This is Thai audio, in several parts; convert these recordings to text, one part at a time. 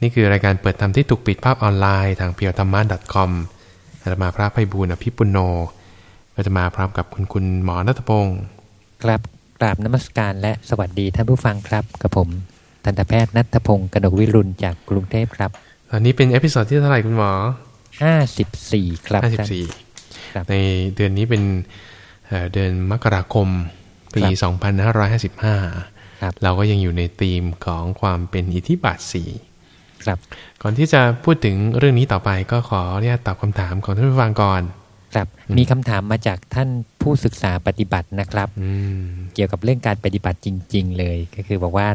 นี่คือรายการเปิดธรรมที่ถูกปิดภาคออนไลน์ทางเพียวธรรมะ .com อาตมาพระไพบูลย์อภิปุณโณ ก็จะมาพร้อมกับคุณคุณหมอนัทพงศ์ครับกราบนมัสการและสวัสดีท่านผู้ฟังครับกับผม ทันตแพทย์นัทพงศ์กนกวิรุณจากกรุงเทพครับ ตอนนี้เป็น episode ที่เท่าไหร่คุณหมอ54ครับท่าน54ครับในเดือนนี้เป็นเอ่อเดือนมกราคมปี2555ครับเราก็ยังอยู่ในธีมของความเป็นอิทธิบาทสี่ ครับก่อนที่จะพูดถึงเรื่องนี้ต่อไปก็ขออนุญาตตอบคำถามของท่านผู้ฟังก่อนครับมีคำถามมาจากท่านผู้ศึกษาปฏิบัตินะครับอืมเกี่ยวกับเรื่องการปฏิบัติจริง ๆ เลย ก็คือบอกว่า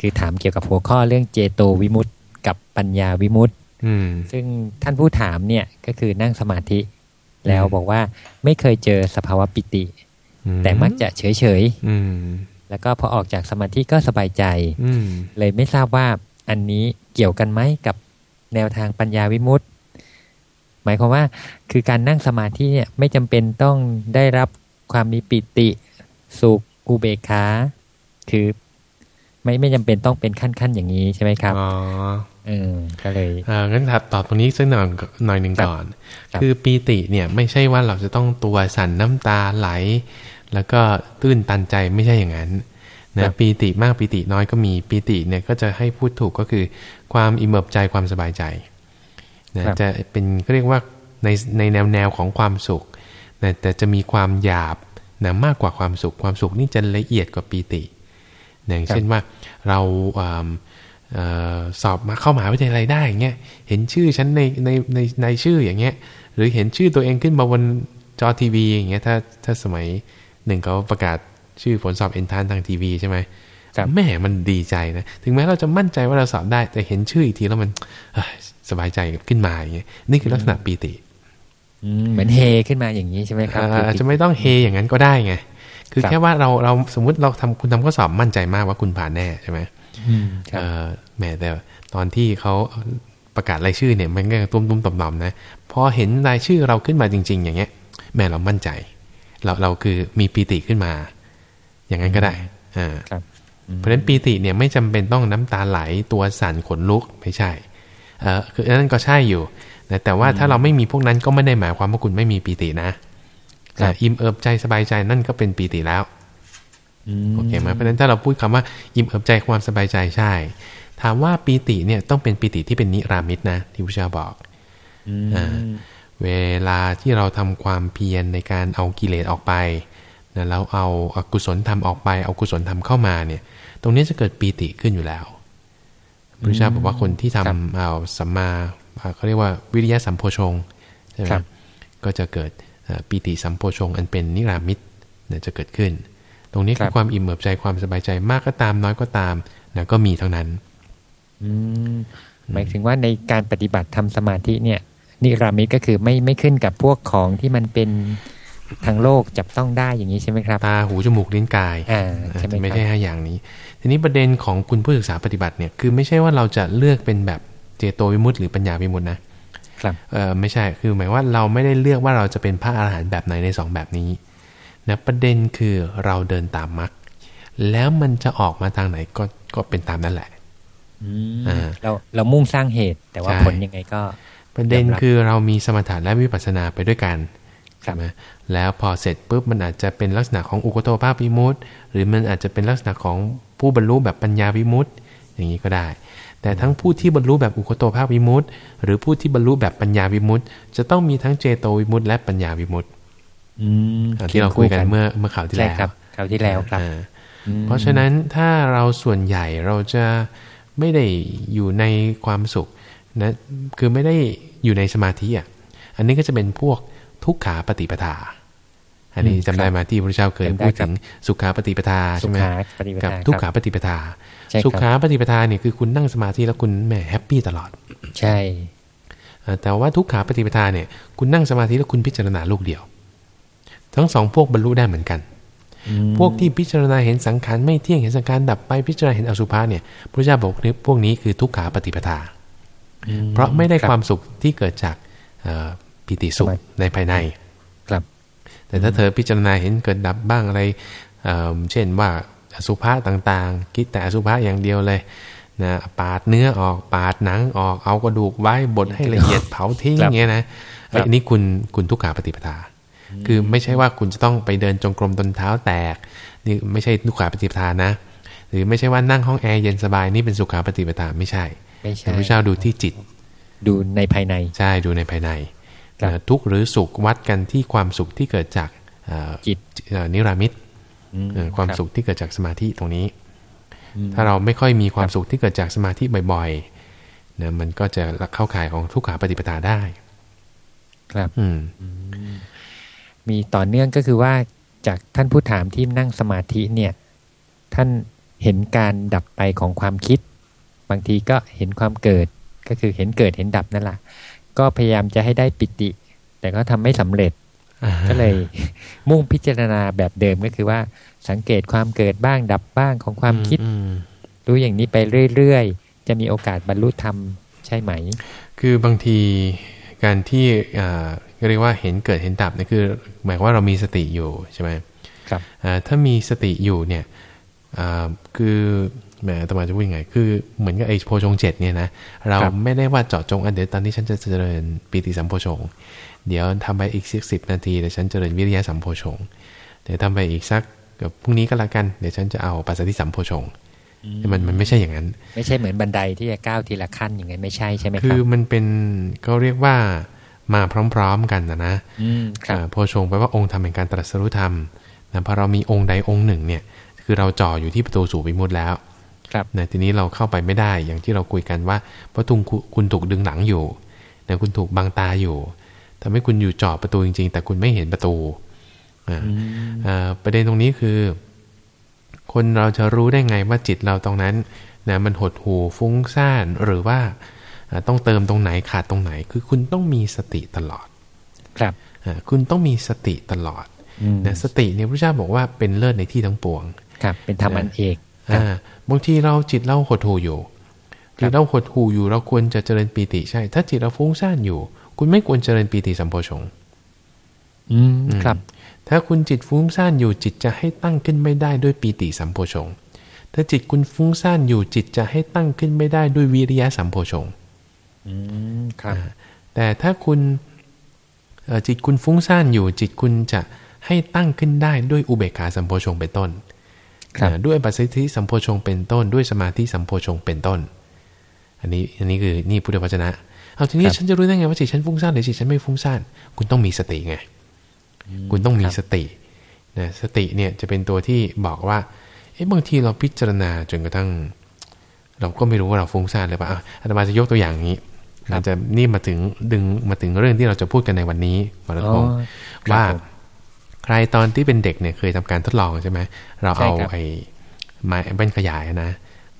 คือถามเกี่ยวกับหัวข้อเรื่องเจโตวิมุตติกับปัญญาวิมุตติอืมซึ่งท่านผู้ถามเนี่ยก็คือนั่งสมาธิ แล้วบอกว่าไม่เคยเจอสภาวะปิติอืแต่มักจะเฉยอืมๆแล้วก็พอออกจากสมาธิก็สบายใจอืมเลยไม่ทราบว่า อันนี้เกี่ยวกันไหมกับแนวทางปัญญาวิมุตติ หมายความว่าคือการนั่งสมาธิเนี่ยไม่จำเป็นต้องได้รับความมีปิติสุขอุเบกขาคือไม่ไม่จำเป็นต้องเป็นขั้นๆอย่างนี้ใช่ไหมครับอ๋อเออก็เลยอ่างั้นถัดตอบตรงนี้สักหน่อยหน่อยหนึ่งครับก่อนครับคือปีติเนี่ยไม่ใช่ว่าเราจะต้องตัวสั่นน้ำตาไหล แล้วก็ตื้นตันใจไม่ใช่อย่างนั้น นะปีติมากปีติน้อยก็มีปีติเนี่ยก็จะให้พูดถูกก็คือ ความอิ่มเอิบใจความสบายใจนะครับจะเป็นก็เรียกว่าในในแนวแนวของความสุขนะแต่จะมีความหยาบนะมากกว่าความสุข ความสุขนี่จะละเอียดกว่าปีตินะอย่างเช่นว่าเราอ่าเออสอบมาเข้ามหาวิทยาลัยได้อย่างเงี้ยเห็นชื่อฉันในในในในชื่ออย่างเงี้ย หรือเห็นชื่อตัวเองขึ้นมาบนจอทีวีอย่างเงี้ยถ้าถ้าสมัยหนึ่งเขาประกาศ ชื่อผลสอบเอนทานทางทีวีใช่ไหมครับแม่มันดีใจนะ ถึงแม้เราจะมั่นใจว่าเราสอบได้ แต่เห็นชื่ออีกทีแล้วมันเอ้ยสบายใจขึ้นมาอย่างเงี้ยนี่คือลักษณะปีติอืมเหมือนเฮขึ้นมาอย่างนี้ใช่ไหมครับอ่าคืออาจจะไม่ต้องเฮอย่างนั้นก็ได้ไงคือครับแค่ว่าเราเราสมมุติเราทำคุณทำข้อสอบมั่นใจมากว่าคุณผ่านแน่ใช่ไหมอืมครับเออแหมแต่ตอนที่เขาประกาศรายชื่อเนี่ยมันก็ตุ้มตุ้มต่อมต่อมๆนะพอเห็นรายชื่อเราขึ้นมาจริง ๆ อย่างเงี้ยแหม่เรามั่นใจ เราเราคือมีปีติขึ้นมา อย่างนั้นก็ได้อ่าครับอืมเพราะฉะนั้นปีติเนี่ยไม่จำเป็นต้องน้ำตาไหลตัวสั่นขนลุกไม่ใช่เออคืออันนั้นก็ใช่อยู่นะแต่ว่าถ้าเราไม่มีพวกนั้นก็ไม่ได้หมายความว่าคุณไม่มีปีตินะอ่าอิ่มเอิบใจสบายใจนั่นก็เป็นปีติแล้วอืมโอเคไหมเพราะฉะนั้นถ้าเราพูดคำว่าอิ่มเอิบใจความสบายใจใช่ ถามว่าปีติเนี่ยต้องเป็นปีติที่เป็นนิรามิตนะที่พระเจ้าบอกอืมอ่าเวลาที่เราทำความเพียรในการเอากิเลสออกไป นะแล้วเอาอกุศลธรรมออกไปเอากุศลธรรมเข้ามาเนี่ย ตรงนี้จะเกิดปีติขึ้นอยู่แล้วพระเจ้าบอกว่าคนที่ทำเอาสัมมาอ่าเขาเรียกว่าวิริยะสัมโพชงใช่ไหมครับก็จะเกิดเอ่อปีติสัมโพชงอันเป็นนิรามิตเนี่ยจะเกิดขึ้น ตรงนี้คคืรัอบความอิ่มเอิบใจความสบายใจมากก็ตามน้อยก็ตามนะก็มีเท่านั้นอืมหมายถึงว่าในการปฏิบัติทำสมาธิเนี่ย นิรามิตก็คือไม่ไม่ขึ้นกับพวกของที่มันเป็น ทางโลกจับต้องได้อย่างนี้ใช่ไหมครับตาหูจมูกลิ้นกายอ่าใช่ไหมจะไม่ครับใช่ห้าอย่างนี้ ทีนี้ประเด็นของคุณผู้ศึกษาปฏิบัติเนี่ยคือไม่ใช่ว่าเราจะเลือกเป็นแบบเจโตวิมุตติหรือปัญญาวิมุตตินะครับเออไม่ใช่คือหมายว่าเราไม่ได้เลือกว่าเราจะเป็นพระอรหันต์แบบไหนในสองแบบนี้นะประเด็นคือเราเดินตามมรรคแล้วมันจะออกมาทางไหนก็ก็เป็นตามนั่นแหละอืมอ่าเราเรามุ่งสร้างเหตุแต่ว่าใช่ผลยังไงก็ ประเด็นยอมรับคือเรามีสมถะและวิปัสสนาไปด้วยกันครับ ใช่ไหมแล้วพอเสร็จปุ๊บมันอาจจะเป็นลักษณะของอุกโตภาพวิมุตติหรือมันอาจจะเป็นลักษณะของผู้บรรลุแบบปัญญาวิมุตติอย่างนี้ก็ได้ แต่ทั้งผู้ที่บรรลุแบบอุกโตภาพวิมุตติหรือผู้ที่บรรลุแบบปัญญาวิมุตติจะต้องมีทั้งเจโตวิมุตติและปัญญาวิมุตติอืมอ่าที่เราคุยกันเมื่อเมื่อข่าวที่ใช่แล้วครับคราวที่แล้วครับอ่าอืมเพราะฉะนั้นถ้าเราส่วนใหญ่เราจะไม่ได้อยู่ในความสุขนะคือไม่ได้อยู่ในสมาธิอะอันนี้ก็จะเป็นพวก ทุกขาปฏิปทา อันนี้อืมจำได้ครับมาที่พระเจ้าเคยจำได้พูดครัถึบงสุขาปฏิปทาสุใช่ไหมขาปฏิปกับทาทุกคขารับปฏิปทาใช่ครับสุขาปฏิปทาเนี่ยคือคุณนั่งสมาธิแล้วคุณแหมแฮปปี้ตลอด ใช่เอ่อแต่ว่าทุกขาปฏิปทาเนี่ย คุณนั่งสมาธิแล้วคุณพิจารณาลูกเดียว ทั้งสองพวกบรรลุได้เหมือนกันอืมพวกที่พิจารณาเห็นสังขารไม่เที่ยงเห็นสังขารดับไปพิจารณาเห็นอสุภะเนี่ย พระเจ้าบอกนี่พวกนี้คือทุกขาปฏิปทาอืเพราะไม่ได้รับความสุขที่เกิดจากเอ่อ ปิติสุขสมาธิในภายในครับ แต่ถ้าเธอพิจารณาเห็นเกิดดับบ้างอะไรเอ่อเช่นว่าอสุภะต่างๆ คิดแต่อสุภะอย่างเดียวเลยนะปาดเนื้อออกปาดหนังออกเอากระดูกไว้บดให้ละเอียดเผาทิ้งครับเงี้ยนะครับอันนี้คุณคุณทุกขาปฏิปทา คือไม่ใช่ว่าคุณจะต้องไปเดินจงกรมจนเท้าแตกนี่ไม่ใช่ทุกขาปฏิปทานะ หรือไม่ใช่ว่านั่งห้องแอร์เย็นสบายนี่เป็นสุขาปฏิปทาไม่ใช่ไม่พใช่ระพุทธเจ้าดูที่จิต ดูในภายในใช่ดูในภายในครับนะ ทุกข์หรือสุขวัดกันที่ความสุขที่เกิดจากเอ่อจิตเอ่อนิรามิตอืมเอ่อความรับสุขที่เกิดจากสมาธิตรงนี้อืมถ้าเราไม่ค่อยมีความสุขที่เกิดจากสมาธิบ่อยๆนะมันก็จะเข้าข่ายของทุกขาปฏิปทาได้ ครับอืมมีต่อเนื่องก็คือว่าจากท่านผู้ถามที่นั่งสมาธิเนี่ย ท่านเห็นการดับไปของความคิด บางทีก็เห็นความเกิดก็คือเห็นเกิดเห็นดับนั่นแหละ ก็พยายามจะให้ได้ปิติ แต่ก็ทำไม่สำเร็จ ก็เลยมุ่งพิจารณาแบบเดิมก็คือว่าสังเกตความเกิดบ้างดับบ้างของความคิดอืมรู้อย่างนี้ไปเรื่อยๆ จะมีโอกาสบรรลุธรรมใช่ไหม คือบางทีการที่อ่าเรียกว่าเห็นเกิดเห็นดับเนี่ยคือ หมายความว่าเรามีสติอยู่ใช่ไหมครับอ่าถ้ามีสติอยู่เนี่ยอ่าคือ แหมอาตมาจะพูดยังไง คือเหมือนกับไอ้โพชงเจ็ดเนี่ยนะ เราครับไม่ได้ว่าเจาะจงอันเดี๋ยวตอนนี้ฉันจะเจริญปีติสัมโพชง เดี๋ยวทำไปอีกสิบสิบนาทีเดี๋ยวฉันเจริญวิริยะสัมโพชง เดี๋ยวทำไปอีกสักเดี๋ยวพรุ่งนี้ก็แล้วกัน เดี๋ยวฉันจะเอาปัสสติสัมโพชงมันมันไม่ใช่อย่างนั้น ไม่ใช่เหมือนบันไดที่จะก้าวทีละขั้นอย่างนั้นไม่ใช่ใช่ไหมคคืรัอบมันเป็นก็เรียกว่ามาพร้อม ๆ กันนะนะอืมครับอ่าโพชงแปลว่าองค์ธรรมแห่งการตรัสรู้ธรรมนะพอเรามีองค์ใดองค์หนึ่งเนี่ย คือเราจ่ออยู่ที่ประตูสู่วิมุตติแล้ว ครับนะทีนี้เราเข้าไปไม่ได้อย่างที่เราคุยกันว่า เพราะทุงคุณคุณถูกดึงหลังอยู่นะคุณถูกบังตาอยู่ทำให้คุณอยู่จ่อประตูจริง ๆ แต่คุณไม่เห็นประตูอ่าอ่าประเด็นตรงนี้คือ คนเราจะรู้ได้ไงว่าจิตเราตรงนั้นนะมันหดหูฟุ้งซ่านหรือว่าอ่าต้องเติมตรงไหนขาดตรงไหน คือคุณต้องมีสติตลอด ครับอ่าคุณต้องมีสติตลอดอืมนะสติเนี่ยพระเจ้าบอกว่าเป็นเลิศในที่ทั้งปวง ครับ เป็นธรรมอันเอกครับ อ่าบางทีเราจิตเราหดหูอยู่จิตเราหดหูอยู่เราควรจะเจริญปีติใช่ ถ้าจิตเราฟุ้งซ่านอยู่ คุณไม่ควรเจริญปีติสัมโพชงอืมครับ ถ้าคุณจิตฟุ้งซ่านอยู่จิตจะให้ตั้งขึ้นไม่ได้ด้วยปีติสัมโพชงถ้าจิตคุณฟุ้งซ่านอยู่จิตจะให้ตั้งขึ้นไม่ได้ด้วยวิริยะสัมโพชงอืมครับ แต่ถ้าคุณเอ่อจิตคุณฟุ้งซ่านอยู่จิตคุณจะให้ตั้งขึ้นได้ด้วยอุเบกขาสัมโพชงเป็นต้น ครับอ่าด้วยปัสสิทธิสัมโพชงเป็นต้น ด้วยสมาธิสัมโพชงเป็นต้น อันนี้อันนี้คือนี่พุทธวจนะเอาทีนี้ครับฉันจะรู้ได้ไงว่าจิตฉันฟุ้งซ่านหรือจิตฉันไม่ฟุ้งซ่านคุณต้องมีสติไง คุณต้องมีครับสตินะสติเนี่ยจะเป็นตัวที่บอกว่าเอ๊ะบางทีเราพิจารณาจนกระทั่ง เราก็ไม่รู้ว่าเราฟุ้งซ่านหรือเปล่าอะอาตมาจะยกตัวอย่างนี้ครับอาจจะนี่มาถึงดึงมาถึงเรื่องที่เราจะพูดกันในวันนี้มาแล้วอ๋อครับว่าผม ใครตอนที่เป็นเด็กเนี่ยเคยทำการทดลองใช่ไหมเราเอาใช่ครับไอ้ไม้แว่นขยายนะ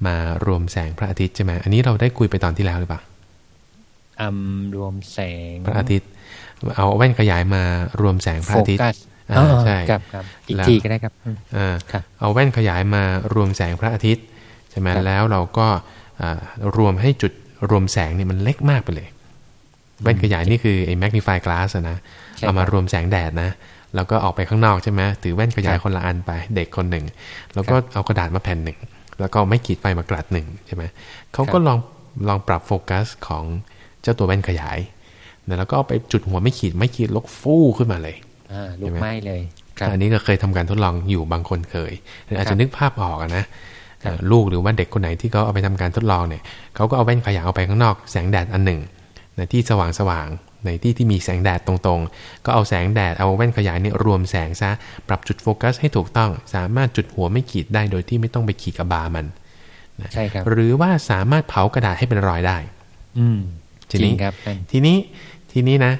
มารวมแสงพระอาทิตย์ใช่ไหมอันนี้เราได้คุยไปตอนที่แล้วหรือเปล่าอัมรวมแสงพระอาทิตย์ เอาแว่นขยายมารวมแสงพระโฟอาทิตย์กัสอ่าอ๋อใช่ครับครับอีกแล้วทีก็ได้ครับอืมอ่าครับเอาแว่นขยายมารวมแสงพระอาทิตย์ใช่ไหมครับแล้วเราก็อ่ารวมให้จุดรวมแสงเนี่ยมันเล็กมากไปเลยแว่นขยายนี่คือไอ้ magnify glass อะนะใช่เอามาครับรวมแสงแดดนะ แล้วก็ออกไปข้างนอกใช่ไหมถือแว่นขยายครับคนละอันไป เด็กคนหนึ่ง แล้วก็เอากระดาษมาแผ่นหนึ่ง แล้วก็ไม่ขีดไฟมากรัดหนึ่งใช่ไหมเขาก็ครับลองลองปรับโฟกัสของเจ้าตัวแว่นขยายนะแล้วก็เอาไปจุดหัวไม่ขีดไม่ขีดลกฟู่ขึ้นมาเลยอ่าลุเห็กนไหมไหม้เลยครับอันนี้ก็เคยทำการทดลองอยู่บางคนเคยหรืออาจครัจะบนึกภาพออกอะนะเอ่อลูกหรือว่าเด็กคนไหนที่เขาเอาไปทำการทดลองเนี่ยเขาก็เอาแว่นขยายออกไปข้างนอกแสงแดดอันหนึ่งในที่สว่างสว่างๆ ในที่ที่มีแสงแดดตรงๆ ก็เอาแสงแดดเอาแว่นขยายเนี่ยรวมแสงซะ ปรับจุดโฟกัสให้ถูกต้อง สามารถจุดหัวไม่ขีดได้โดยที่ไม่ต้องไปขีดกับบามันใช่ครับ หรือว่าสามารถเผากระดาษให้เป็นรอยได้ อืมทีจรินี้งครับท่านทีนี้ทีนี้นะ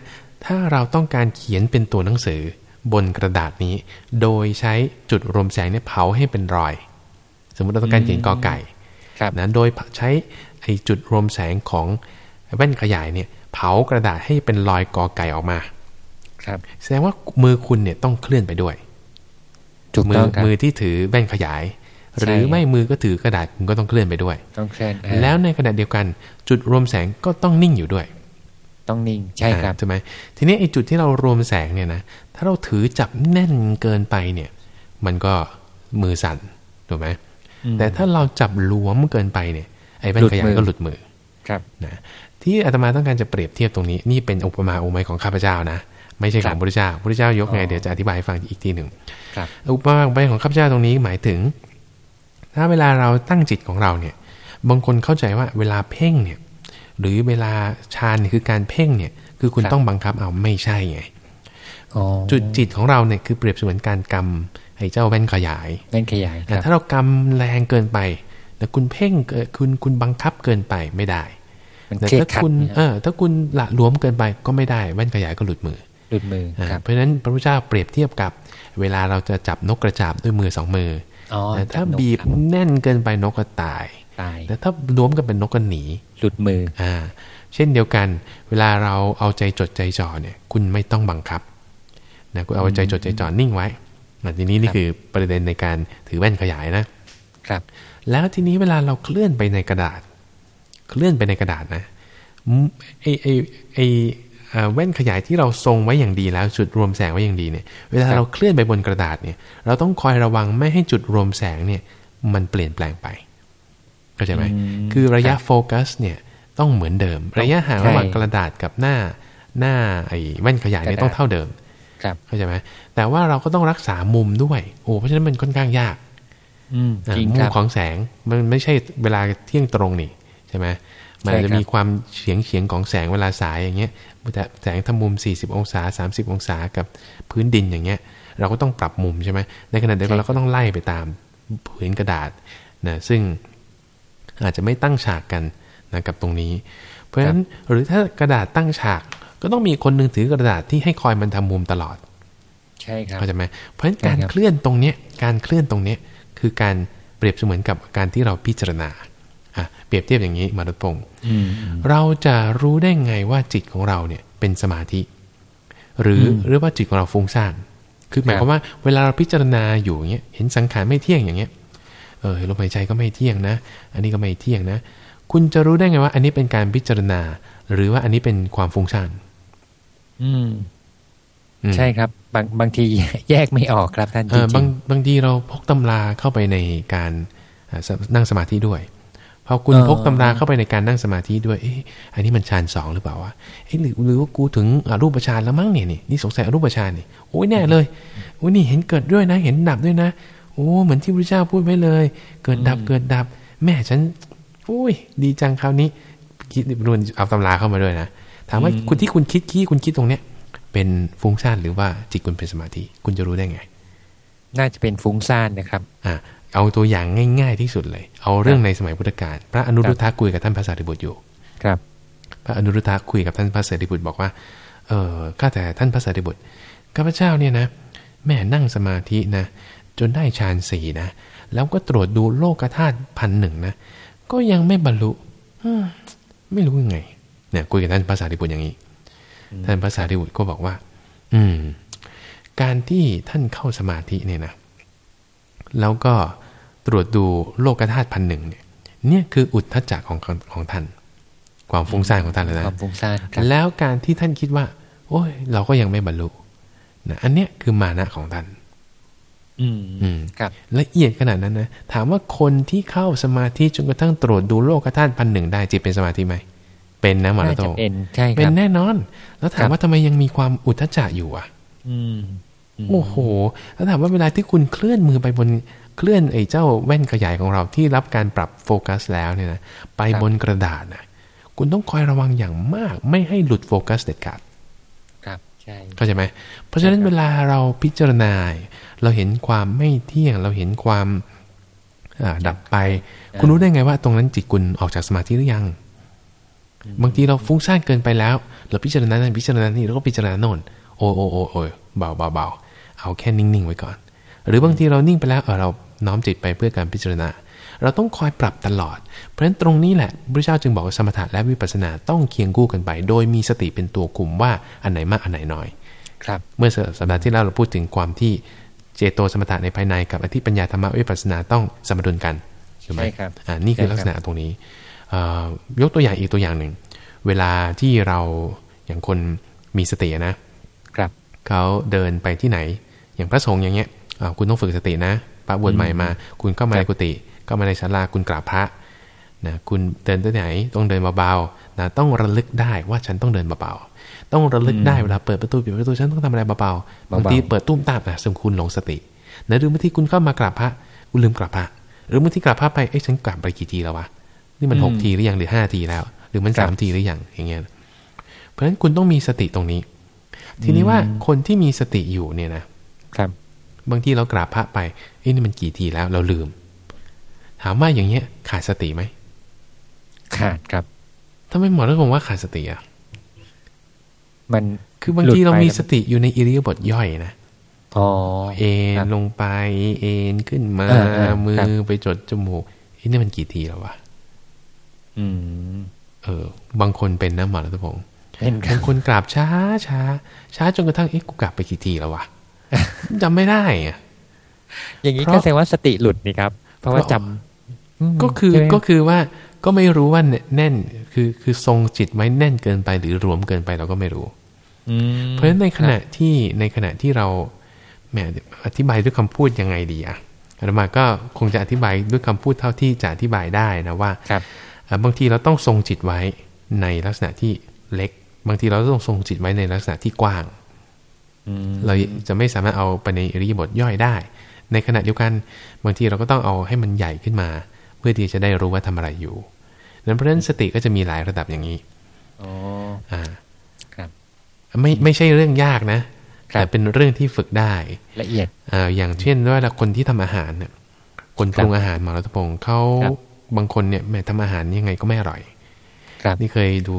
ถ้าเราต้องการเขียนเป็นตัวหนังสือบนกระดาษนี้ โดยใช้จุดรวมแสงเนี่ยเผาให้เป็นรอย สมมติเราต้องการเขียนกอไก่ครับนะโดยใช้ไอ้จุดรวมแสงของแว่นขยายเนี่ย เผากระดาษให้เป็นรอยกอไก่ออกมา ครับ แสดงว่ามือคุณเนี่ยต้องเคลื่อนไปด้วยถูกมืต้องครับมือที่ถือแว่นขยาย หรือไม่มือก็ถือกระดาษคุณก็ต้องเคลื่อนไปด้วย ต้องเคลื่อนอ่าแล้วในขณะเดียวกัน จุดรวมแสงก็ต้องนิ่งอยู่ด้วย ต้องนิ่งใช่ครับอ่าใช่ไหมทีนี้ไอ้จุดที่เรารวมแสงเนี่ยนะถ้าเราถือจับแน่นเกินไปเนี่ย มันก็มือสั่นถูกไหมอืมแต่ถ้าเราจับหลวมเกินไปเนี่ย ไอ้แว่นขยายก็หลุดมือครับนะ ที่อาตมาต้องการจะเปรียบเทียบตรงนี้ นี่เป็นอุปมาอุปไมยของข้าพเจ้านะ ไม่ใช่ของพระเจ้าพระเจ้ายกไงเดี๋ยวจะอธิบายให้ฟังอีกทีหนึ่งครับอุปมาอุปไมยของข้าพเจ้าตรงนี้หมายถึง ถ้าเวลาเราตั้งจิตของเราเนี่ย บางคนเข้าใจว่าเวลาเพ่งเนี่ย หรือเวลาฌานเนี่ยคือการเพ่งเนี่ย คือคุณครับต้องบังคับเอาไม่ใช่ไงอ๋อจุดจิตของเราเนี่ยคือเปรียบเสมือนการกำไอ้เจ้าแว่นขยายแว่นขยายคแต่รับถ้าเรากำแรงเกินไปแต่คุณเพ่งเกินคุณคุณบังคับเกินไปไม่ได้มัน แต่เครียดถ้าขัดคุณเนี่ยเออถ้าคุณละหลวมเกินไปก็ไม่ได้แว่นขยายก็หลุดมือหลุดมืออ่าครับเพราะฉะนั้นพระพุทธเจ้าเปรียบเทียบกับ เวลาเราจะจับนกกระจาบด้วยมือสองมืออ๋อแต่ถ้าจันกบีบครับแน่นเกินไปนกก็ตายตายแต่ถ้าล้วมกันเป็นนกก็หนีหลุดมืออ่าเช่นเดียวกัน เวลาเราเอาใจจดใจจ่อเนี่ย คุณไม่ต้องบังคับนะคุณเอาใจจดใจจ่อนิ่งไว้อะทีนี้นี่ครับคือประเด็นในการถือแว่นขยายนะครับ แล้วทีนี้เวลาเราเคลื่อนไปในกระดาษ เคลื่อนไปในกระดาษนะอืมไอไอไอเอ่อแว่นขยายที่เราทรงไว้อย่างดีแล้วจุดรวมแสงไว้อย่างดีเนี่ย เวลาครับเราเคลื่อนไปบนกระดาษเนี่ย เราต้องคอยระวังไม่ให้จุดรวมแสงเนี่ย มันเปลี่ยนแปลงไปเข้าใจไหมอืมคือระยะครับโฟกัสเนี่ยต้องเหมือนเดิม ระยะห่างใช่ระหว่างกระดาษกับหน้าหน้าไอ้แว่นขยายเนี่ยกระดาษต้องเท่าเดิมครับเข้าใจไหมแต่ว่าเราก็ต้องรักษามุมด้วย โอ้เพราะฉะนั้นมันค่อนข้างยากอืมอะจริงมุคมรับของแสงมันไม่ใช่เวลาเที่ยงตรงนี่ ใช่ไหมมันอาจจะใช่ครับมีความเฉียงเฉียงๆของแสงเวลาสายอย่างเงี้ยแต่แสงทำมุม 40 องศา 30 องศากับพื้นดินอย่างเงี้ย เราก็ต้องปรับมุมใช่ไหมในขณะเดียวกันเราก็ต้องไล่ไปตามผืนกระดาษนะซึ่งอาจจะไม่ตั้งฉากกันนะกับตรงนี้ เพราะฉะนั้นหรือถ้ากระดาษตั้งฉาก ก็ต้องมีคนหนึ่งถือกระดาษที่ให้คอยมันทำมุมตลอด ใช่ครับเข้าใจไหมเพราะฉะนั้นการใช่ครับเคลื่อนตรงเนี้ยการเคลื่อนตรงเนี้ยคือการเปรียบเสมือนกับการที่เราพิจารณา อะเปรียบเทียบอย่างนี้มารุพงศ์อืมเราจะรู้ได้ไงว่าจิตของเราเนี่ยเป็นสมาธิ หรืออมหรือว่าจิตของเราฟุ้งซ่านคือหมายคครับวามว่าเวลาเราพิจารณาอยู่อย่างเงี้ยเห็นสังขารไม่เที่ยงอย่างเงี้ยเออลมหายใจก็ไม่เที่ยงนะ อันนี้ก็ไม่เที่ยงนะ คุณจะรู้ได้ไงว่า อันนี้เป็นการพิจารณา หรือว่าอันนี้เป็นความฟุ้งซ่านอืมอืมใช่ครับ บางบางทีแยกไม่ออกครับท่านเอจริองบางบางทีเราพกตำราเข้าไปในการอ่าสนั่งสมาธิด้วย พอคุณอ๋อพกตำราเข้าไปในการนั่งสมาธิด้วยเอ๊ะอันนี้มันฌานสองหรือเปล่าวะเอ๊ะหรือหรือว่ากูถึงอรูปฌานแล้วมั้งเนี่ยนี่นี่สงสัยอรูปฌานนี่โอ้ยแน่เลยโอ้ยนี่เห็นเกิดด้วยนะ เห็นดับด้วยนะโอ้เหมือนที่พระเจ้าพูดไว้เลย เกิดดับเกิดดับ แม่ฉันอุ้ย ดีจังคราวนี้คิดรุนเอาตำราเข้ามาด้วยนะถามว่าคุณที่คุณคิดขี้คุณคิดตรงเนี้ย เป็นฟุ้งซ่านหรือว่าจิตคุณเป็นสมาธิ คุณจะรู้ได้ไง น่าจะเป็นฟุ้งซ่านนะครับ อะ เอาตัวอย่างง่าย ๆ ที่สุดเลย เอาเรื่องในสมัยพุทธกาลพระอนุรุทธะคุยกับท่านพระสารีบุตรอยู่ ครับ พระอนุรุทธะคุยกับท่านพระสารีบุตรบอกว่า เออข้าแต่ท่านพระสารีบุตรข้าพเจ้าเนี่ยนะ แม่นั่งสมาธินะ จนได้ฌานสี่นะ แล้วก็ตรวจดูโลกธาตุพันหนึ่งนะ ก็ยังไม่บรรลุอืมไม่รู้ยังไง เนี่ย คุยกับท่านพระสารีบุตรอย่างนี้ ท่านพระสารีบุตรก็บอกว่า อืม การที่ท่านเข้าสมาธิเนี่ยนะ แล้วก็ตรวจดูโลกธาตุพันหนึ่งเนี่ยเนี่ยคืออุทธัจจะของของของท่าน ความฟุ้งซ่านของท่านแล้วคนะวามฟุ้งซ่านครับแล้วการที่ท่านคิดว่า โอ้ย เราก็ยังไม่บรรลุนะอันเนี้ยคือมานะของท่าน อืมอืมครับละเอียดขนาดนั้นนะถามว่าคนที่เข้าสมาธิจนกระทั่งตรวจดูโลกธาตุพันหนึ่งได้จิตเป็นสมาธิไหมเป็นนะหมาน่าราโตจะเป็นใช่คเป็นรับแน่นอน แล้วถาครัมบว่าทำไมยังมีความอุทธัจจะอยู่อะ อืมม โอ้โห แล้วถามว่าเวลาที่คุณเคลื่อนมือไปบนเคลื่อนไอ้เจ้าแว่นขยายของเราที่รับการปรับโฟกัสแล้วเนี่ยนะไปบนกระดาษนะคุณต้องคอยระวังอย่างมาก ไม่ให้หลุดโฟกัสเด็ดขาดครับใช่เข้าใจไหมเพราะฉะนั้นใช่ครับเวลาเราพิจารณา เราเห็นความไม่เที่ยง เราเห็นความอ่าดับไป คุณรู้ได้ไงว่าตรงนั้นจิตคุณออกจากสมาธิหรือยัง บางทีเราฟุ้งซ่านเกินไปแล้ว เราพิจารณานั่นพิจารณานี่เราก็พิจารณาโน่นโอ้ยโอ้ยโอ้ยโอ้ยเบาเบาเบา เอาแค่นิ่งๆไว้ก่อน หรือบางทีเรานิ่งไปแล้วเออเราน้อมจิตไปเพื่อการพิจารณา เราต้องคอยปรับตลอด เพราะฉะนั้นตรงนี้แหละพระเจ้าจึงบอกว่าสมถะและวิปัสสนาต้องเคียงคู่กันไป โดยมีสติเป็นตัวคุมว่าอันไหนมากอันไหนน้อย ครับ เมื่อสัปดาห์ที่แล้วเราพูดถึงความที่เจโตสมถะในภายในกับอธิปัญญาธรรมวิปัสสนาต้องสมดุลกันถูกไหมใช่ครับอ่านี่คือใช่ครับลักษณะตรงนี้เอ่อยกตัวอย่างอีกตัวอย่างหนึ่ง เวลาที่เราอย่างคนมีสตินะครับ เขาเดินไปที่ไหน อย่างพระสงฆ์อย่างเงี้ยอ่าคุณต้องฝึกสตินะพระบวชใหม่มา คุณเข้ามาในกุฏิเข้ามาในศาลาคุณกราบพระนะคุณเดินที่ไหนต้องเดินเบาๆนะต้องระลึกได้ว่าฉันต้องเดินเบาๆต้องระลึกได้เวลาเปิดประตูปิดประตูฉันต้องทำอะไรเบาๆบางทีเปิดตุ้มตามนะสมคุณหลงสตินะหรือบางทีคุณเข้ามากราบพระคุณลืมกราบพระ หรือบางทีกราบพระไปเอ้ยฉันกราบไปกี่ทีแล้ววะนี่มันหกทีหรือยังหรือห้าทีแล้ว หรือมันสามทีหรือยังอย่างเงี้ยเพราะฉะนั้นคุณต้องมีสติตรงนี้ ทีนี้ว่าคนที่มีสติอยู่เนี่ยนะ ครับบางทีเรากราบพระไปเอ้ยนี่มันกี่ทีแล้วเราลืม ถามว่าอย่างเงี้ยขาดสติไหมขาดครับถ้าไม่หมอแล้วผมว่าขาดสติอะมันคือบางทีเรามีสติอยู่ในอิริยาบถย่อยนะอ๋อเอ็ครันบลงไป เอ็นขึ้นมาเออเออมืครัอบไปจดจมูกเอ้ยนี่มันกี่ทีแล้ววะอืม เออ บางคนเป็นนะหมอรัตพงศ์เห็นครับบางคนกราบช้าช้าช้าจนกระทั่งเอ๊ะกูกราบไปกี่ทีแล้ววะ จำไม่ได้อะอย่างนี้เพก็ราะแสดงว่าสติหลุดนี่ครับ เพราะว่าจำมก็คือใช่ไหมก็คือว่าก็ไม่รู้ว่าแน่นคือคือทรงจิตไว้แน่นเกินไปหรือรวมเกินไปเราก็ไม่รู้อืมเพราะฉะนั้นในขณะที่ในขณะที่เราแหมอธิบายด้วยคำพูดยังไงดีอะอาตมาก็คงจะอธิบายด้วยคำพูดเท่าที่จะอธิบายได้นะว่าครับเอ่อบางทีเราต้องทรงจิตไว้ในลักษณะที่เล็ก บางทีเราต้องทรงจิตไว้ในลักษณะที่กว้างอืม เราจะไม่สามารถเอาไปในอิริยาบถย่อยได้ ในขณะเดียวกันบางทีเราก็ต้องเอาให้มันใหญ่ขึ้นมา เพื่อที่จะได้รู้ว่าทำอะไรอยู่นั้นเพราะฉะนั้นสติก็จะมีหลายระดับอย่างนี้อ๋ออ่าครับไม่ไม่ใช่เรื่องยากนะครับแต่เป็นเรื่องที่ฝึกได้ละเอียดอ่าอย่างเช่นว่าคนที่ทำอาหารเนี่ยคนปรุงอาหารหมอรัตพงศ์เขาครับบางคนเนี่ยแหม่ทำอาหารยังไงก็ไม่อร่อยครับนี่เคยดู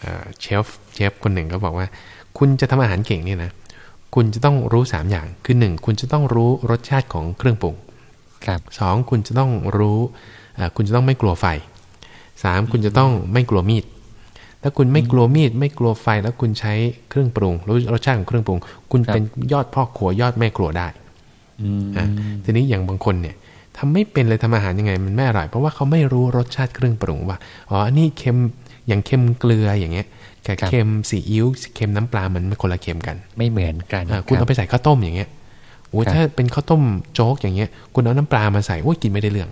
เอ่อเชฟเชฟคนหนึ่งก็บอกว่า คุณจะทำอาหารเก่งเนี่ยนะคุณจะต้องรู้สามอย่างคือหนึ่งคุณจะต้องรู้รสชาติของเครื่องปรุงครับสองคุณจะต้องรู้เอ่อคุณจะต้องไม่กลัวไฟสามคุณจะต้องไม่กลัวมีดถ้าคุณไม่กลัวมีด ไม่กลัวไฟแล้วคุณใช้เครื่องปรุงรู้รสชาติของเครื่องปรุง คุณครับเป็นยอดพ่อครัวยอดแม่ครัวได้อืมอะทีนี้อย่างบางคนเนี่ยทำไม่เป็นเลยทำอาหารยังไงมันไม่อร่อยเพราะว่าเขาไม่รู้รสชาติเครื่องปรุงว่าอ๋ออันนี้เค็มอย่างเค็มเกลืออย่างเงี้ยกับ เค็มซีอิ๊วเค็มน้ำปลามันไม่คนละเค็มกัน ไม่เหมือนกันอะคุณรัเอาบไปใส่ข้าวต้มอย่างเงี้ยโอ้ยครับถ้าเป็นข้าวต้มโจ๊กอย่างเงี้ย คุณเอาน้ำปลามาใส่โอ้ยกินไม่ได้เรื่อง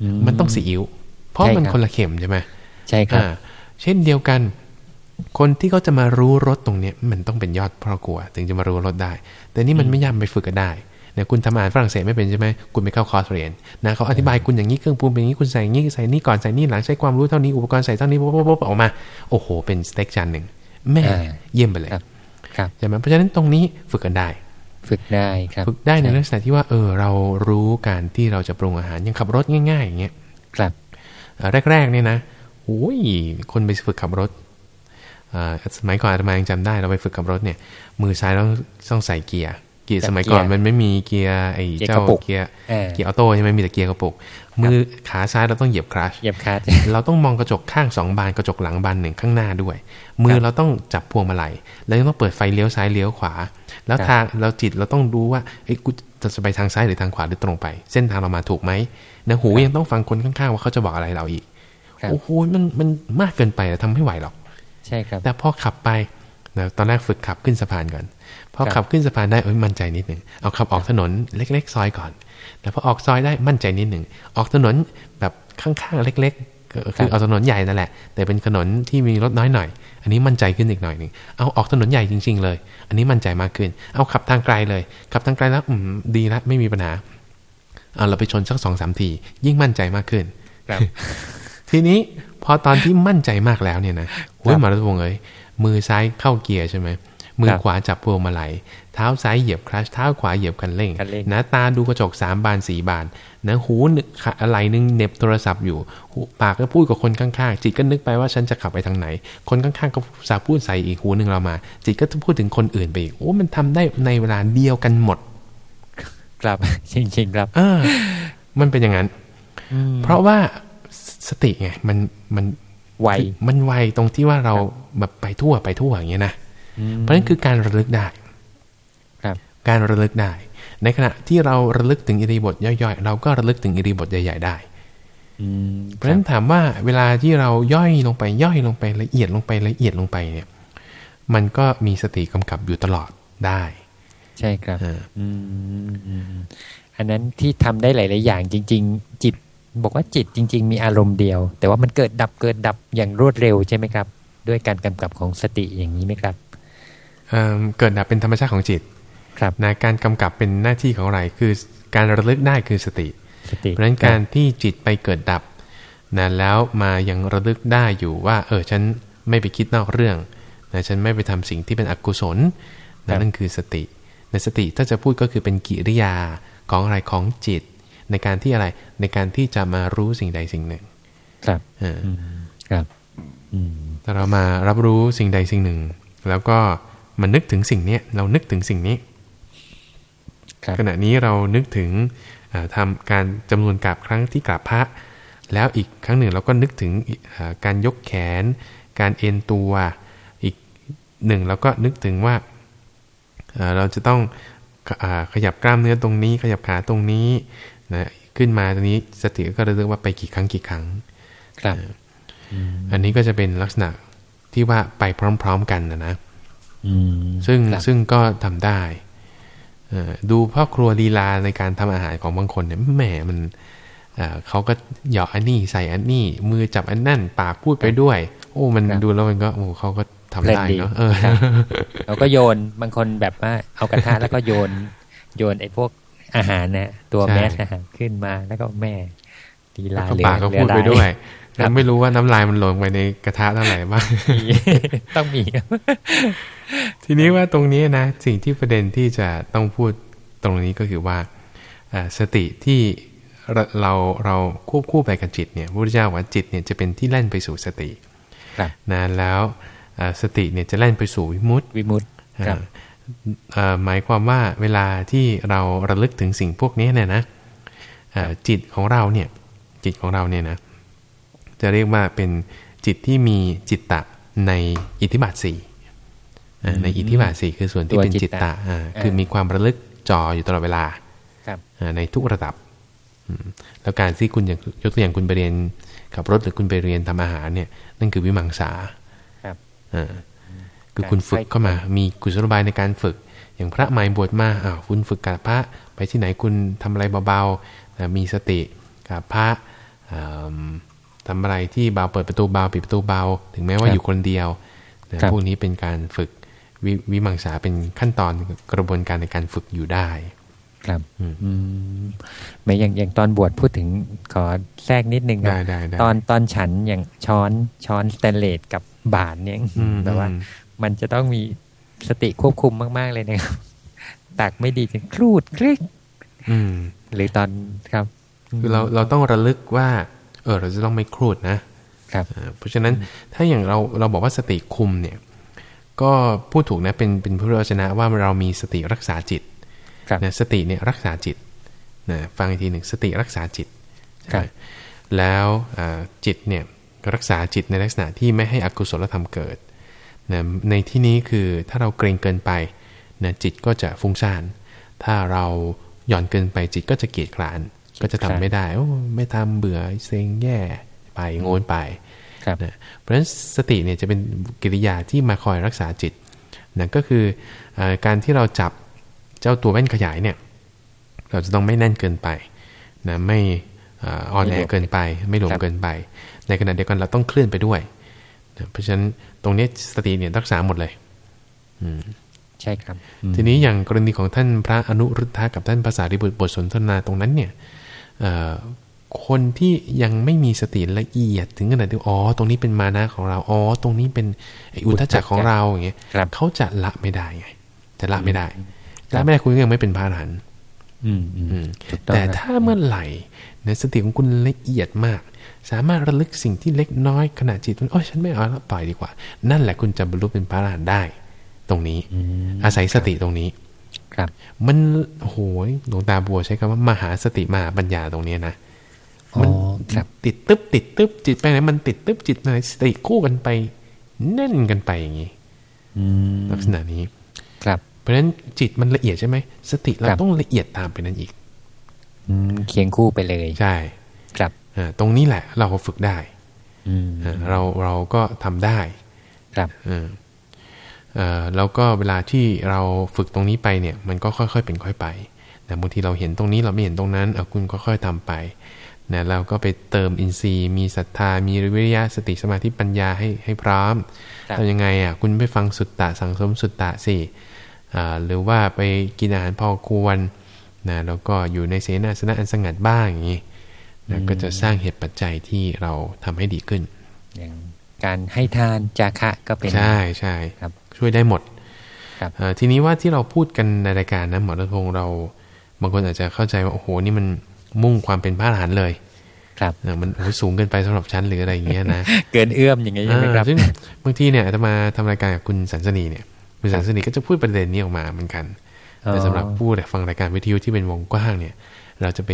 อืมันต้องซีอิ๊วเพราะใช่มันครับคนละเค็มใช่ไหมใช่ครับอ่าเช่นเดียวกัน คนที่เขาจะมารู้รสตรงเนี้ยมันต้องเป็นยอดพ่อครัว ถึงจะมารู้รสได้ แต่นี่มันไม่ยากไปฝึกก็ได้ เนี่ยคุณทำอาหารฝรั่งเศสไม่เป็นใช่ไหมคุณไปเข้าคอร์สเรียนนะเขาอธิบายคุณอย่างนี้เครื่องปรุงเป็นอย่างนี้คุณใส่อย่างนี้ใส่นี่ก่อนใส่นี่หลังใช้ความรู้เท่านี้อุปกรณ์ใส่เท่านี้ปุ๊บปุ๊บปุ๊บออกมา โอ้โห เป็นสเต็กจานหนึ่งแม่เยี่ยมไปเลยครับใช่ไหมเพราะฉะนั้นตรงนี้ฝึกกันได้ ฝึกได้ครับฝึกได้ในลักษณะที่ว่าเออเรารู้การที่เราจะปรุงอาหารยังขับรถง่ายๆอย่างเงี้ยครับแรกๆเนี่ยนะโอ้ยคนไปฝึกขับรถสมัยก่อนอาตมายังจำได้เราไปฝึกขับรถเนี่ย มือซ้ายต้องต้องใส่เกียร์ เกียร์ใส่สมัยก่อนเกียร์มันไม่มีเกียร์ไอ้เกียร์เจ้ากระปุกเกียร์เออเกียร์ออโต้ใช่ไหมมีแต่เกียร์กระปุกมือขาซ้ายเราต้องเหยียบคลัชเหยียบคลัตช์เราต้องมองกระจกข้างสองบานกระจกหลังบานหนึ่งข้างหน้าด้วย มือเราต้องจับพวงมาลัยแล้วยังต้องเปิดไฟเลี้ยวซ้ายเลี้ยวขวา แล้วครับทางเราจิตเราต้องรู้ว่าเอ้ยกูจะไปทางซ้ายหรือทางขวาหรือตรงไป เส้นทางเรามาถูกไหมนะหูยังต้องฟังคนข้างๆว่าเขาจะบอกอะไรเราอีกครับโอ้โหมันมันมากเกินไปอะทำไม่ไหวหรอกใช่ครับ แต่พอขับไป นะตอนแรกฝึกขับขึ้นสะพานก่อนพอครับขับขึ้นสะพานได้เอ้ยมั่นใจนิดหนึ่งเอาขับออกถนนเล็ก ๆ ซอยก่อนแล้วพอออกซอยได้มั่นใจนิดหนึ่งออกถนนแบบข้างๆเล็กๆก็คือเอาถนนใหญ่นั่นแหละ แต่เป็นถนนที่มีรถน้อยหน่อย อันนี้มั่นใจขึ้นอีกหน่อยหนึ่งเอาออกถนนใหญ่จริง ๆ เลย อันนี้มั่นใจมากขึ้น เอาขับทางไกลเลย ขับทางไกลแล้วอืมดีละไม่มีปัญหาเอาเราไปชนสักสองสามทียิ่งมั่นใจมากขึ้นครับทีนี้พอตอนที่มั่นใจมากแล้วเนี่ยนะโอ้ยหมอรัตพงศ์เอ้ย มือซ้ายเข้าเกียร์ใช่ไหมมือขวาจับพวงมาลัยเท้าซ้ายเหยียบคลัชเท้าขวาเหยียบคันเร่งคันเร่งนะตาดูกระจกสามบานสี่บานนะหูนึกขาอะไรนึงเหน็บโทรศัพท์อยู่หูปากก็พูดกับคนข้างๆ จิตก็นึกไปว่าฉันจะขับไปทางไหน คนข้างๆก็สาพูดใส่อีกหูหนึ่งเรามา จิตก็จะพูดถึงคนอื่นไปอีกโอ้มันทำได้ในเวลาเดียวกันหมด ครับจริงๆครับเออมันเป็นอย่างนั้น เพราะว่าสติไงมันมัน ไวมันไวตรงที่ว่าเราแบบไปทั่วไปทั่วอย่างเงี้ยนะเพราะฉะนั้นคือการระลึกได้ครับการระลึกได้ ในขณะที่เราระลึกถึงอิริยาบถย่อยๆ เราก็ระลึกถึงอิริยาบถใหญ่ ๆ ได้อืมเพราะฉะนั้นถามว่าเวลาที่เราย่อยลงไปย่อยลงไปละเอียดลงไปละเอียดลงไปเนี่ย มันก็มีสติกำกับอยู่ตลอดได้ ใช่ครับเอออืมอืมอันนั้นที่ทำได้หลาย ๆ อย่างจริง ๆ จิต บอกว่าจิตจริง ๆ มีอารมณ์เดียว แต่ว่ามันเกิดดับเกิดดับอย่างรวดเร็วใช่ไหมครับ ด้วยการกำกับของสติอย่างนี้ไหมครับเอิ่มเกิดดับเป็นธรรมชาติของจิตครับนะการกำกับเป็นหน้าที่ของอะไรคือการระลึกได้คือสติสติเพราะฉะนั้นการที่จิตไปเกิดดับนะแล้วมายังระลึกได้อยู่ว่า เออฉันไม่ไปคิดนอกเรื่องนะฉันไม่ไปทำสิ่งที่เป็นอกุศลนะนั่นคือสติในสติถ้าจะพูดก็คือเป็นกิริยาของอะไรของจิต ในการที่อะไรในการที่จะมารู้สิ่งใดสิ่งหนึ่ง ครับเอออืมครับอืมถ้าเรามารับรู้สิ่งใดสิ่งหนึ่ง แล้วก็มานึกถึงสิ่งเนี้ยเรานึกถึงสิ่งนี้ครับขณะนี้เรานึกถึงเอ่อทำการจำนวนกราบครั้งที่กราบพระ แล้วอีกครั้งหนึ่งเราก็นึกถึงเอ่อการยกแขน การเอ็นตัวอีกหนึ่งเราก็นึกถึงว่าเอ่อเราจะต้องอ่าขยับกล้ามเนื้อตรงนี้ ขยับขาตรงนี้ นะขึ้นมาตรงนี้สติก็ระลึกว่าไปกี่ครั้งกี่ครั้ง ครับ อันนี้ก็จะเป็นลักษณะที่ว่าไปพร้อม ๆกันนะนะอืมซึ่งครับซึ่งก็ทำได้เอ่อดูพ่อครัวลีลาในการทำอาหารของบางคนเนี่ยแหมมันเอ่อเขาก็เหยาะอันนี้ใส่อันนี้มือจับอันนั่นปากพูดไปด้วย โอ้มันดูแล้วมันก็โอ้เขาก็ทำได้เนาะเออครับเราก็โยนบางคนแบบว่าเอากระทะแล้วก็โยนโยนไอ้พวก อาหารนะตัวใช่แมสอาหารขึ้นมาแล้วก็แม่ดีลาแล้วก็เหลือปากก็เหลืพูอดไปรายด้วยครับแล้วไม่รู้ว่าน้ำลายมันหล่นไปในกระทะเท่าไหร่บ้างมีต้องมี ทีนี้ว่าตรงนี้นะ สิ่งที่ประเด็นที่จะต้องพูดตรงนี้ก็คือว่าเอ่อสติที่เราเราเราควบคู่ไปกับจิตเนี่ยพระพุทธเจ้าว่าจิตเนี่ยจะเป็นที่แล่นไปสู่สติครับนะแล้วเอ่อสติเนี่ยจะแล่นไปสู่วิมุตติวิมุตติครับเอ่อ หมายความว่าเวลาที่เราระลึกถึงสิ่งพวกนี้เนี่ยนะเอ่อจิตของเราเนี่ยจิตของเราเนี่ยนะจะเรียกว่าเป็นจิตที่มีจิตตะในอิทธิบาทสี่อ่าในอิทธิบาทสี่คือส่วนที่ตัวเป็นจิจิตตตะตะอ่าอ่าคือมีความระลึกจ่ออยู่ตลอดเวลาครับอ่าในทุกระดับอืมแล้วการที่คุณอย่างยกตัวอย่างคุณไปเรียนขับรถหรือคุณไปเรียนทำอาหารเนี่ยนั่นคือวิมังสา ครับอ่าคือคุณฝึกเข้ามามีกุศโลบายในการฝึก อย่างพระใหม่บวชมาอ้าวคุณฝึกกับพระไปที่ไหนคุณทำอะไรเบาๆนะมีสติกับพระอืมทำอะไรที่เบาเปิดประตูเบาปิดประตูเบา ถึงแม้ว่าครับอยู่คนเดียวนะครับพวกนี้เป็นการฝึกววิมังสาเป็นขั้นตอนกระบวนการในการฝึกอยู่ได้ ครับอืมอืมไม่อย่างอย่างตอนบวชพูดถึงขอแทรกนิดนึงคได้รับได้ได้ตอนตอนฉันอย่างช้อนช้อนสแตนเลสกับบาทเนี่ยอืมแบบว่าอื มมันจะต้องมีสติควบคุมมาก ๆ เลยนะครับตักไม่ดีจนครูดคลิกอืมหรือตอนครับ คือเราเราต้องระลึกว่า เออ เราจะต้องไม่ครูดนะครับเอ่อเพราะฉะนั้นถ้าอย่างเราเราบอกว่าสติคุมเนี่ย ก็พูดถูกนะเป็นเป็นพุทธวจนะว่าเรามีสติรักษาจิตครับนะสติเนี่ยรักษาจิตนะฟังอีกทีหนึ่งสติรักษาจิตครับนะแล้วอ่าจิตเนี่ยรักษาจิตในลักษณะที่ไม่ให้อกุศลธรรมเกิด นะในที่นี้คือถ้าเราเกรงเกินไปนะจิตก็จะฟุ้งซ่าน ถ้าเราหย่อนเกินไปจิตก็จะเกียจคร้าน ก็จะทำไม่ได้ โอ้ ไม่ทำเบื่อเซ็งแย่ไปโงนไปครับนะเพราะฉะนั้นสติเนี่ยจะเป็นกิริยาที่มาคอยรักษาจิตนะก็คือเออการที่เราจับเจ้าตัวแว่นขยายเนี่ย เราจะต้องไม่แน่นเกินไปนะไม่เอ่ออ่อนแอเกินไป ไม่หลวมครับเกินไป ในขณะเดียวกันเราต้องเคลื่อนไปด้วยนะ เพราะฉะนั้นตรงนี้สติเนี่ยรักษาหมดเลยใช่ครับอืมทีนี้อย่างกรณีของท่านพระอนุรุทธะกับท่านภาษาริบุตรบทสนทนาตรงนั้นเนี่ยเอ่อคนที่ยังไม่มีสติละเอียดถึงขนาดที่อ๋อตรงนี้เป็นมานะของเราอ๋อตรงนี้เป็นไอ้อุทธจักรของเราอย่างเงี้ยครับเขาจะละไม่ได้ไงจะละไม่ได้ละไม่ได้คุณก็ยังไม่เป็นพระอรหันต์อืมอืมอืมถูกต้องแต่ครับถ้าเมื่อไหร่ในสติของคุณละเอียดมาก สามารถระลึกสิ่งที่เล็กน้อยขณะจิตมันโอ้ยฉันไม่เอาละปล่อยดีกว่า นั่นแหละคุณจะบรรลุเป็นพระอรหันต์ได้ ตรงนี้อืมอาศัยสติตรงนี้ ครับ มันโอ้โหหลวงตาบัวใช้คำว่ามหาสติมหาปัญญาตรงเนี้ยนะมันอ๋อครับติดตึ๊บติดตึ๊บจิตไปไหนมันติดตึ๊บจิตไหนสติคู่กันไปแน่นกันไปอย่างนี้อืมลักษณะนี้ ครับ เพราะฉะนั้นจิตมันละเอียดใช่ไหมสติเราครับต้องละเอียดตามไปนั้นอีกอืมเคียงคู่ไปเลย ใช่ ครับอ่า ตรงนี้แหละเราฝึกได้อืมอ่าเราเราก็ทำได้ครับอ่าเอ่อแล้วก็เวลาที่เราฝึกตรงนี้ไปเนี่ย มันก็ค่อยๆเป็นค่อยไปแต่บางทีเราเห็นตรงนี้เราไม่เห็นตรงนั้นเอาคุณก็ค่อยทำไปนะเราก็ไปเติมอินทรีย์ มีศรัทธา มีวิริยะสติสมาธิปัญญาให้ให้พร้อมครับทำยังไงอะคุณไปฟังสุตตะสังสมสุตตะสิอ่าหรือว่าไปกินอาหารพอควรนะแล้วก็อยู่ในเสนาสนะอันสงัดบ้างอย่างนี้ นะก็จะสร้างเหตุปัจจัยที่เราทำให้ดีขึ้น อย่างการให้ทานจาคะก็เป็นใช่ใช่ครับ ช่วยได้หมดครับเอ่อทีนี้ว่าที่เราพูดกันในรายการนะหมอรัตพงศ์เรา บางคนอาจจะเข้าใจว่าโอ้โหนี่มันมุ่งความเป็นพระอรหันต์เลย ครับเออมันโอ้โหสูงเกินไปสำหรับฉันหรืออะไรอย่างเงี้ยนะเกินเอื้อมอย่างนี้ใช่ไหมครับอ่าซึ่งบางทีเนี่ยอาตมาทำรายการกับคุณสันสนีเนี่ยคุณสันสนีก็จะพูดประเด็นนี้ออกมาเหมือนกัน แต่สำหรับผู้ฟังรายการวิทยุที่เป็นวงกว้างเนี่ย เราจะไป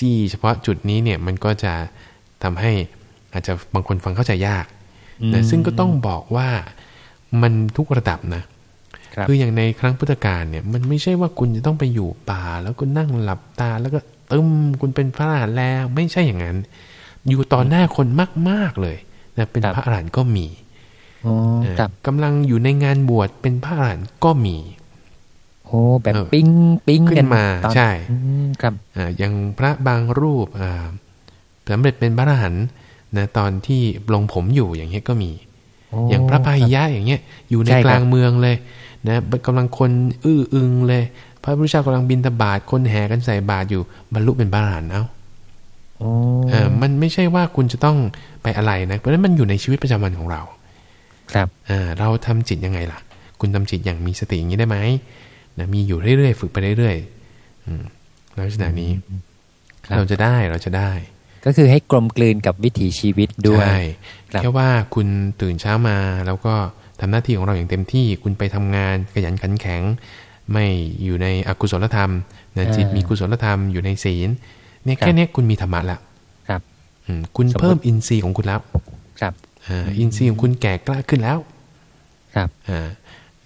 จี้เฉพาะจุดนี้เนี่ยมันก็จะทำให้อาจจะบางคนฟังเข้าใจยากนะซึ่งก็ต้องบอกว่ามันทุกระดับนะครับคืออย่างในครั้งพุทธกาลเนี่ยมันไม่ใช่ว่าคุณจะต้องไปอยู่ป่า แล้วก็นั่งหลับตาแล้วก็ตึมคุณเป็นพระอรหันต์แล้วไม่ใช่อย่างนั้น อยู่ต่อหน้าคนมาก ๆเลยนะเป็นครับพระอรหันต์ก็มีอ๋อนะครับกำลังอยู่ในงานบวชเป็นพระอรหันต์ก็มี โอ้แบบเออปิ้งปิ้งขึ้นกันมาตอนใช่อืมครับอ่าอย่างพระบางรูปอ่าสำเร็จเป็นพระอรหันต์นะตอนที่ลงผมอยู่อย่างเงี้ยก็มีโอ้อย่างพระพาหิยะอย่างเงี้ยอยู่ในใช่ครับกลางเมืองเลยนะกำลังคนอื้ออึงเลย พระพุทธเจ้ากำลังบินตบาทคนแห่กันใส่บาตรอยู่บรรลุเป็นพระอรหันต์เอ้าโอ้เออมันไม่ใช่ว่าคุณจะต้องไปอะไรนะ เพราะฉะนั้นมันอยู่ในชีวิตประจำวันของเรา ครับอ่าเราทำจิตยังไงล่ะ คุณทำจิตอย่างมีสติอย่างนี้ได้ไหม นะมีอยู่เรื่อยๆฝึกไปเรื่อยๆอืมลักษณะนี้ครับเราจะได้เราจะได้ ก็คือให้กลมกลืนกับวิถีชีวิตด้วยใช่ครับแค่ว่าคุณตื่นเช้ามาแล้วก็ทำหน้าที่ของเราอย่างเต็มที่ คุณไปทำงานขยันขันแข็ง ไม่อยู่ในอกุศลธรรมนะจิตมีกุศลธรรมอยู่ในศีลเนี่ยแค่เนี้ยคุณมีธรรมะละครับอืมคุณสมมุติเพิ่มอินทรีย์ของคุณแล้ว ครับอ่าอินทรีย์ของคุณแก่กล้าขึ้นแล้ว ครับอ่า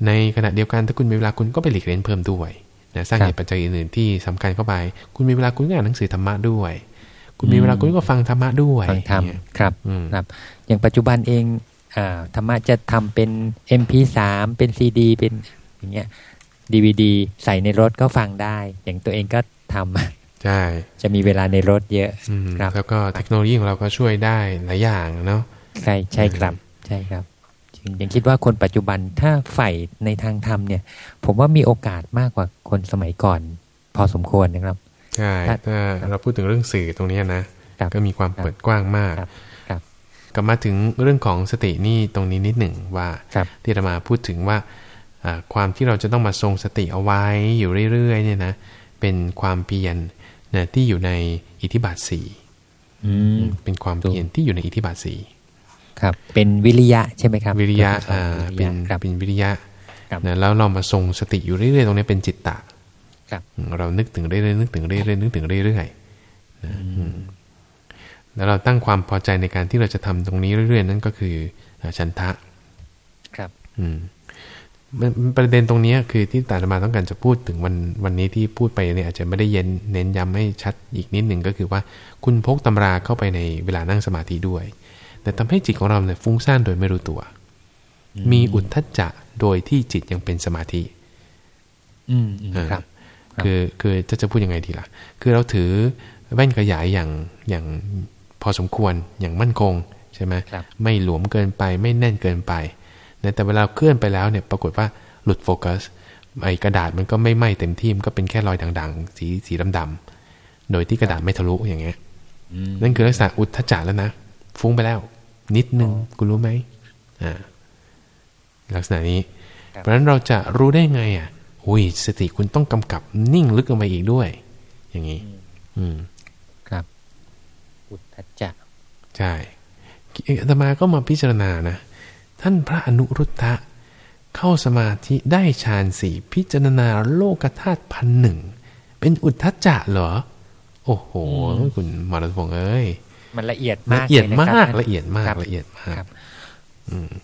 ในขณะเดียวกันถ้าคุณมีเวลาคุณก็ไปหลีกเล่นเพิ่มด้วยนะสร้างครับเหตุปัจจัยอื่นๆที่สำคัญเข้าไป คุณมีเวลาคุณก็อ่านหนังสือธรรมะด้วย คุณมีเวลาคุณก็ฟังธรรมะด้วยฟังธรรมอย่างเงี้ยครับอืมครับ อย่างปัจจุบันเองอ่าธรรมะจะทำเป็น MP3 เป็นซีดีเป็นอย่างเงี้ยดีวดีใส่ในรถก็ฟังได้ อย่างตัวเองก็ทำใช่จะมีเวลาในรถเยอะอืมครับแล้วก็เทคโนโลยีของเราก็ช่วยได้หลายอย่างเนาะใช่ใช่ครับใช่ครับจึง ยังคิดว่าคนปัจจุบันถ้าใฝ่ในทางธรรมเนี่ย ผมว่ามีโอกาสมากกว่าคนสมัยก่อน พอสมควรนะครับใช่ครับถ้าเราพูดถึงเรื่องสื่อตรงเนี้ยนะครับก็มีความเปิดกว้างมากครับครับกลับมาถึงเรื่องของสตินี่ตรงนี้นิดหนึ่งว่าครับที่เรามาพูดถึงว่าอ่าความที่เราจะต้องมาทรงสติเอาไว้อยู่เรื่อยๆเนี่ยนะเป็นความเพียรนะที่อยู่ในอิทธิบาทสี่อืมเป็นความเพียรที่อยู่ในอิทธิบาทสี่ ครับ เป็นวิริยะใช่ไหมครับ วิริยะตัวที่สองอ่าวิเป็รินยะครับเป็นวิริยะครับนะแล้วเรามาทรงสติอยู่เรื่อยๆตรงนี้เป็นจิตตะครับอืมเรานึกถึงเรื่อยๆนึกถึงเรื่อยๆนึกถึงเรื่อยๆนะอืมแล้วเราตั้งความพอใจในการที่เราจะทำตรงนี้เรื่อยๆ นั่นก็คืออ่าฉันทะ ครับ อืมมันมันประเด็นตรงเนี้ยคือที่ตาธรรมาต้องการจะพูดถึงวันวันนี้ที่พูดไปเนี่ยอาจจะไม่ได้เย็นเน้นย้ำให้ชัดอีกนิดหนึ่งก็คือว่าคุณพกตำราเข้าไปในเวลานั่งสมาธิด้วย แต่ทำให้จิตของเราเนี่ยฟุ้งซ่านโดยไม่รู้ตัว มีอุทธัจจะโดยที่จิตยังเป็นสมาธิ อืมอืมอ่าครับ คือคือจะจะพูดยังไงดีล่ะ คือเราถือแว่นขยายอย่างอย่างพอสมควรอย่างมั่นคงใช่ไหมครับไม่หลวมเกินไปไม่แน่นเกินไปนะแต่เวลาเคลื่อนไปแล้วเนี่ยปรากฏว่าหลุดโฟกัสไอ้กระดาษมันก็ไม่ไหม้เต็มที่มันก็เป็นแค่รอยด่างๆ สีสีดำๆโดยที่กระดาษไม่ทะลุอย่างเงี้ยอืมนั่นคือลักษณะอุทธัจจะแล้วนะฟุ้งไปแล้ว นิดนึงคุณรู้ไหมอ่าลักษณะนี้ครับเพราะฉะนั้นเราจะรู้ได้ไง อะอุ้ยสติคุณต้องกำกับนิ่งลึกลงไปอีกด้วย อย่างนี้ อืมครับอุทธัจจะใช่อาตมาก็มาพิจารณานะท่านพระอนุรุทธะเข้าสมาธิได้ฌานสี่พิจารณาโลกธาตุพันหนึ่งเป็นอุทธัจจะเหรอ โอ้โห คุณมรดพงษ์เอ้ย มันละเอียดละมากเอียดลนะมาครักบละเอียดมากครับละเอียดมากครับ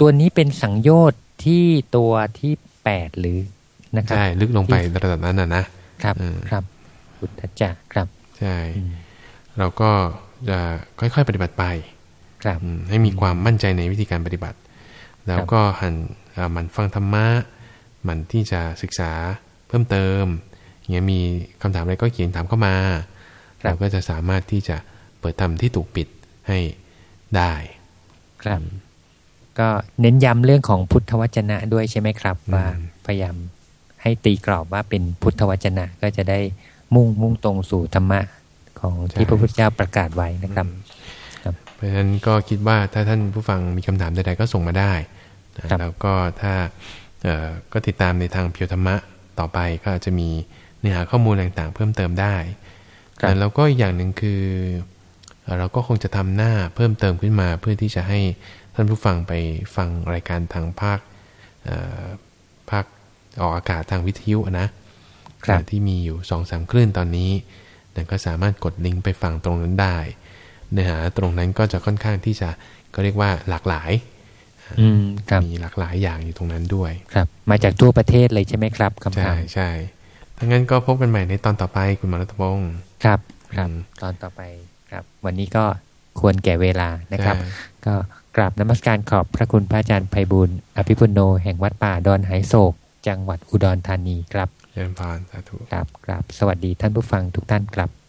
ตัวนี้เป็นสังโยชน์ที่ตัวที่แปดหรือนะครับใช่ลึกลงไประดับนั้นนะนะครับเออครับอุทธัจจะครับ ใช่ เราก็จะค่อยๆปฏิบัติไป ครับอืมให้มีความมั่นใจในวิธีการปฏิบัติ แล้วก็หันเอ่อหมันฟังธรรมะหมันที่จะศึกษาเพิ่มเติมอย่างเงี้ยมีคำถามอะไรก็เขียนถามเข้ามาครับเราก็จะสามารถที่จะ เปิดธรรมที่ถูกปิดให้ได้ ครับ ก็เน้นย้ำเรื่องของพุทธวจนะด้วยใช่ไหมครับอืมว่าพยายามให้ตีกรอบว่าเป็นพุทธวจนะก็จะได้มุ่งมุ่งตรงสู่ธรรมะของที่พระพุทธเจ้าประกาศไว้นะครับเพราะฉะนั้นก็คิดว่าถ้าท่านผู้ฟังมีคำถามใดๆก็ส่งมาได้นะครับแล้วก็ถ้าเอ่อก็ติดตามในทางเพียวธรรมะต่อไปก็อาจจะมีเนื้อหาข้อมูลต่างๆ เพิ่มเติมได้ครับแต่แล้วก็อีกอย่างหนึ่งคือ เอ่อเราก็คงจะทำหน้าเพิ่มเติมขึ้นมา เพื่อที่จะให้ท่านผู้ฟังไปฟังรายการทางภาคเอ่อภาคออกอากาศทางวิทยุนะครับที่มีอยู่สองสามคลื่นตอนนี้แต่ก็สามารถกดลิงก์ไปฟังตรงนั้นได้เนื้อหาตรงนั้นก็จะค่อนข้างที่จะก็เรียกว่าหลากหลายอืมครับมีหลากหลายอย่างอยู่ตรงนั้นด้วยครับ มาจากทั่วประเทศเลยใช่ไหมครับคำใช่ถามใช่ถ้างั้นก็พบกันใหม่ในตอนต่อไปคุณหมอรัตพงศ์ครับ ครับอืมตอนต่อไป ครับ วันนี้ก็ควรแก่เวลานะครับใช่ก็กราบนมัสการขอบพระคุณพระอาจารย์ไพบุญอภิปุโนแห่งวัดป่าดอนไหโศก จังหวัดอุดรธานีครับเจริญพรสาธุครับครับสวัสดีท่านผู้ฟังทุกท่านครับ